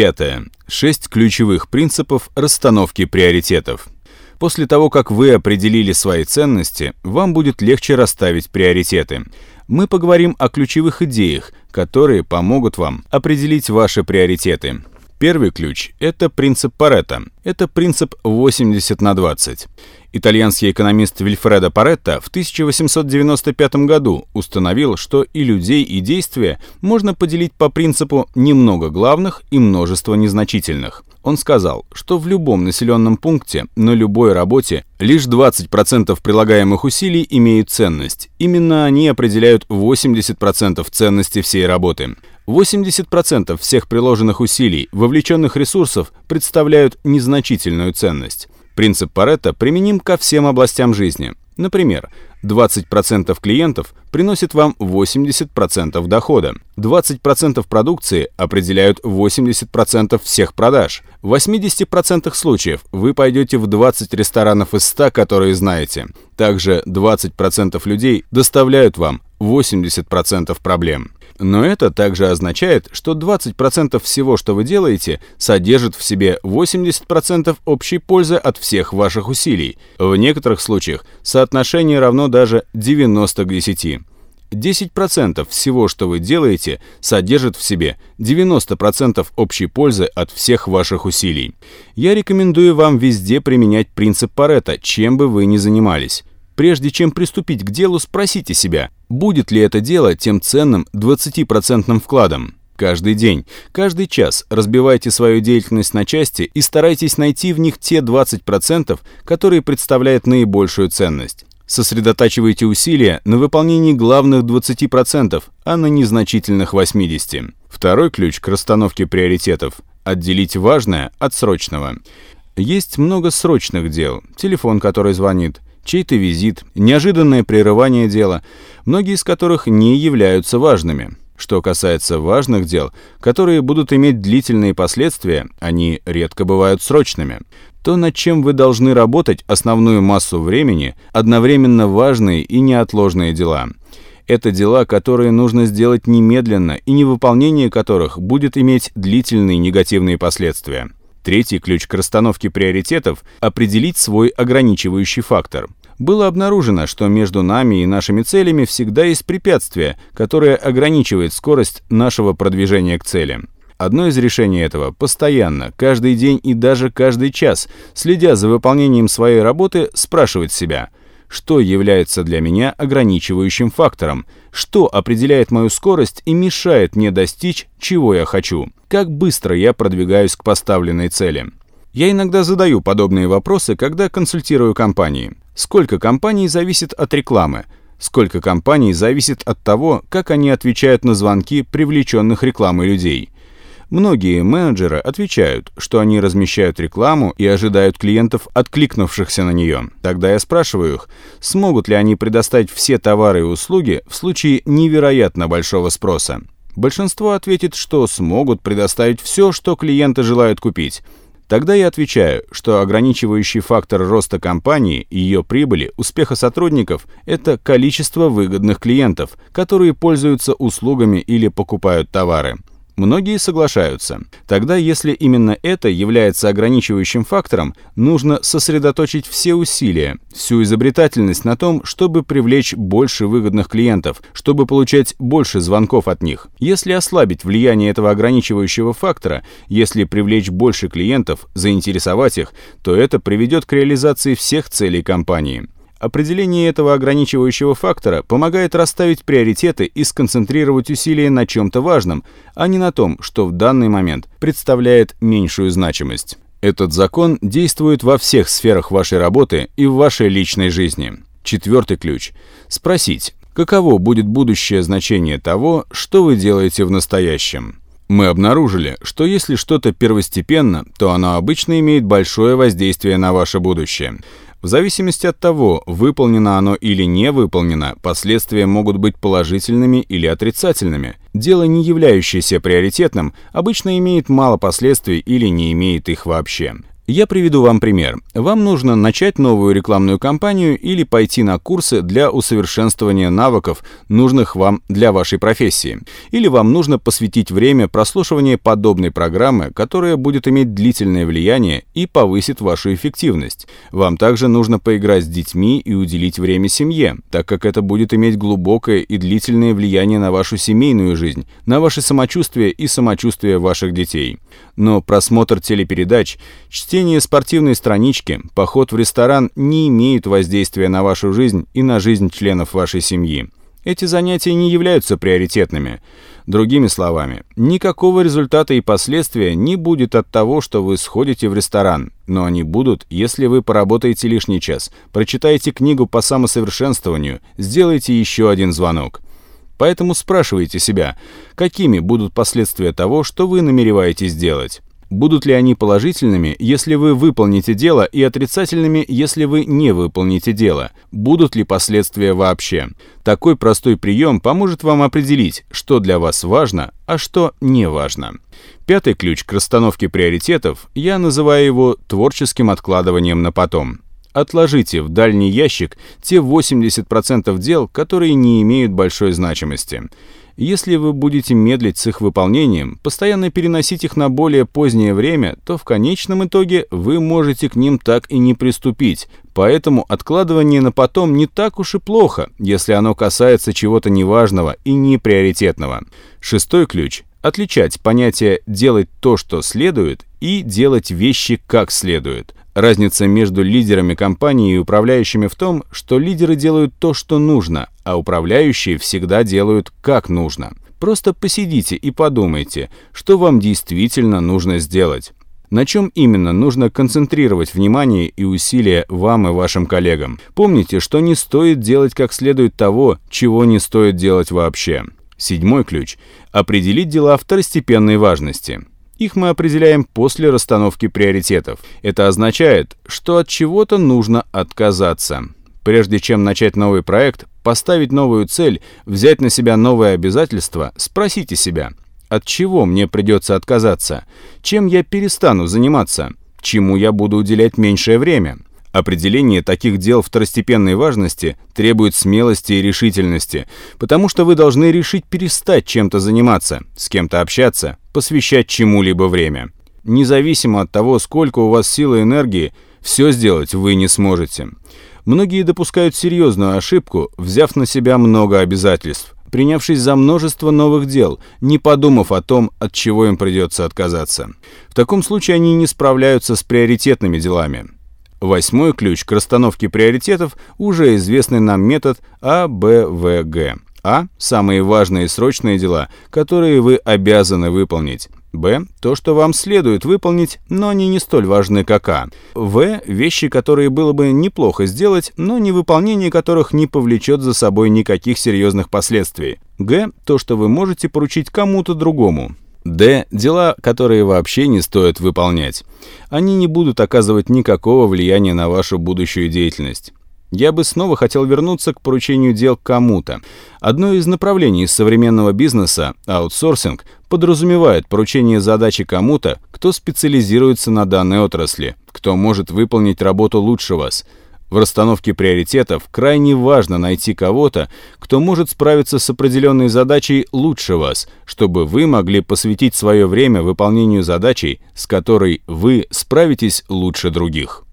Пятое. Шесть ключевых принципов расстановки приоритетов. После того, как вы определили свои ценности, вам будет легче расставить приоритеты. Мы поговорим о ключевых идеях, которые помогут вам определить ваши приоритеты. Первый ключ – это принцип Паретта. Это принцип 80 на 20. Итальянский экономист Вильфредо Паретто в 1895 году установил, что и людей, и действия можно поделить по принципу немного главных и множество незначительных. Он сказал, что в любом населенном пункте, на любой работе, лишь 20% прилагаемых усилий имеют ценность. Именно они определяют 80% ценности всей работы. 80% всех приложенных усилий, вовлеченных ресурсов, представляют незначительную ценность. Принцип Паретта применим ко всем областям жизни. Например, 20% клиентов приносит вам 80% дохода. 20% продукции определяют 80% всех продаж. В 80% случаев вы пойдете в 20 ресторанов из 100, которые знаете. Также 20% людей доставляют вам 80% проблем. Но это также означает, что 20% всего, что вы делаете, содержит в себе 80% общей пользы от всех ваших усилий. В некоторых случаях соотношение равно даже 90 к 10. 10% всего, что вы делаете, содержит в себе 90% общей пользы от всех ваших усилий. Я рекомендую вам везде применять принцип Паретта, чем бы вы ни занимались. Прежде чем приступить к делу, спросите себя, будет ли это дело тем ценным 20% вкладом. Каждый день, каждый час разбивайте свою деятельность на части и старайтесь найти в них те 20%, которые представляют наибольшую ценность. Сосредотачивайте усилия на выполнении главных 20%, а на незначительных 80%. Второй ключ к расстановке приоритетов – отделить важное от срочного. Есть много срочных дел. Телефон, который звонит – чей-то визит, неожиданное прерывание дела, многие из которых не являются важными. Что касается важных дел, которые будут иметь длительные последствия, они редко бывают срочными. То, над чем вы должны работать основную массу времени, одновременно важные и неотложные дела. Это дела, которые нужно сделать немедленно и невыполнение которых будет иметь длительные негативные последствия. Третий ключ к расстановке приоритетов – определить свой ограничивающий фактор. Было обнаружено, что между нами и нашими целями всегда есть препятствие, которое ограничивает скорость нашего продвижения к цели. Одно из решений этого – постоянно, каждый день и даже каждый час, следя за выполнением своей работы, спрашивать себя – что является для меня ограничивающим фактором, что определяет мою скорость и мешает мне достичь, чего я хочу, как быстро я продвигаюсь к поставленной цели. Я иногда задаю подобные вопросы, когда консультирую компании. Сколько компаний зависит от рекламы? Сколько компаний зависит от того, как они отвечают на звонки привлеченных рекламой людей? Многие менеджеры отвечают, что они размещают рекламу и ожидают клиентов, откликнувшихся на нее. Тогда я спрашиваю их, смогут ли они предоставить все товары и услуги в случае невероятно большого спроса. Большинство ответит, что смогут предоставить все, что клиенты желают купить. Тогда я отвечаю, что ограничивающий фактор роста компании, ее прибыли, успеха сотрудников – это количество выгодных клиентов, которые пользуются услугами или покупают товары. Многие соглашаются. Тогда, если именно это является ограничивающим фактором, нужно сосредоточить все усилия, всю изобретательность на том, чтобы привлечь больше выгодных клиентов, чтобы получать больше звонков от них. Если ослабить влияние этого ограничивающего фактора, если привлечь больше клиентов, заинтересовать их, то это приведет к реализации всех целей компании. Определение этого ограничивающего фактора помогает расставить приоритеты и сконцентрировать усилия на чем-то важном, а не на том, что в данный момент представляет меньшую значимость. Этот закон действует во всех сферах вашей работы и в вашей личной жизни. Четвертый ключ. Спросить, каково будет будущее значение того, что вы делаете в настоящем. Мы обнаружили, что если что-то первостепенно, то оно обычно имеет большое воздействие на ваше будущее. В зависимости от того, выполнено оно или не выполнено, последствия могут быть положительными или отрицательными. Дело, не являющееся приоритетным, обычно имеет мало последствий или не имеет их вообще. Я приведу вам пример. Вам нужно начать новую рекламную кампанию или пойти на курсы для усовершенствования навыков, нужных вам для вашей профессии. Или вам нужно посвятить время прослушиванию подобной программы, которая будет иметь длительное влияние и повысит вашу эффективность. Вам также нужно поиграть с детьми и уделить время семье, так как это будет иметь глубокое и длительное влияние на вашу семейную жизнь, на ваше самочувствие и самочувствие ваших детей. Но просмотр телепередач, чтение спортивной странички, поход в ресторан не имеют воздействия на вашу жизнь и на жизнь членов вашей семьи. Эти занятия не являются приоритетными. Другими словами, никакого результата и последствия не будет от того, что вы сходите в ресторан, но они будут, если вы поработаете лишний час, прочитаете книгу по самосовершенствованию, сделаете еще один звонок. Поэтому спрашивайте себя, какими будут последствия того, что вы намереваетесь делать. Будут ли они положительными, если вы выполните дело, и отрицательными, если вы не выполните дело? Будут ли последствия вообще? Такой простой прием поможет вам определить, что для вас важно, а что не важно. Пятый ключ к расстановке приоритетов, я называю его творческим откладыванием на потом. Отложите в дальний ящик те 80% дел, которые не имеют большой значимости. Если вы будете медлить с их выполнением, постоянно переносить их на более позднее время, то в конечном итоге вы можете к ним так и не приступить. Поэтому откладывание на потом не так уж и плохо, если оно касается чего-то неважного и неприоритетного. Шестой ключ – отличать понятие «делать то, что следует» и «делать вещи как следует». Разница между лидерами компании и управляющими в том, что лидеры делают то, что нужно, а управляющие всегда делают как нужно. Просто посидите и подумайте, что вам действительно нужно сделать. На чем именно нужно концентрировать внимание и усилия вам и вашим коллегам? Помните, что не стоит делать как следует того, чего не стоит делать вообще. Седьмой ключ – определить дела второстепенной важности. Их мы определяем после расстановки приоритетов. Это означает, что от чего-то нужно отказаться. Прежде чем начать новый проект, поставить новую цель, взять на себя новые обязательства, спросите себя, от чего мне придется отказаться, чем я перестану заниматься, чему я буду уделять меньшее время. Определение таких дел второстепенной важности требует смелости и решительности, потому что вы должны решить перестать чем-то заниматься, с кем-то общаться, посвящать чему-либо время. Независимо от того, сколько у вас силы и энергии, все сделать вы не сможете. Многие допускают серьезную ошибку, взяв на себя много обязательств, принявшись за множество новых дел, не подумав о том, от чего им придется отказаться. В таком случае они не справляются с приоритетными делами. Восьмой ключ к расстановке приоритетов – уже известный нам метод АБВГ. А – самые важные срочные дела, которые вы обязаны выполнить. Б – то, что вам следует выполнить, но они не столь важны, как А. В – вещи, которые было бы неплохо сделать, но невыполнение которых не повлечет за собой никаких серьезных последствий. Г – то, что вы можете поручить кому-то другому. Д. Дела, которые вообще не стоит выполнять. Они не будут оказывать никакого влияния на вашу будущую деятельность. Я бы снова хотел вернуться к поручению дел кому-то. Одно из направлений современного бизнеса, аутсорсинг, подразумевает поручение задачи кому-то, кто специализируется на данной отрасли, кто может выполнить работу лучше вас – в расстановке приоритетов крайне важно найти кого-то, кто может справиться с определенной задачей лучше вас, чтобы вы могли посвятить свое время выполнению задачей, с которой вы справитесь лучше других.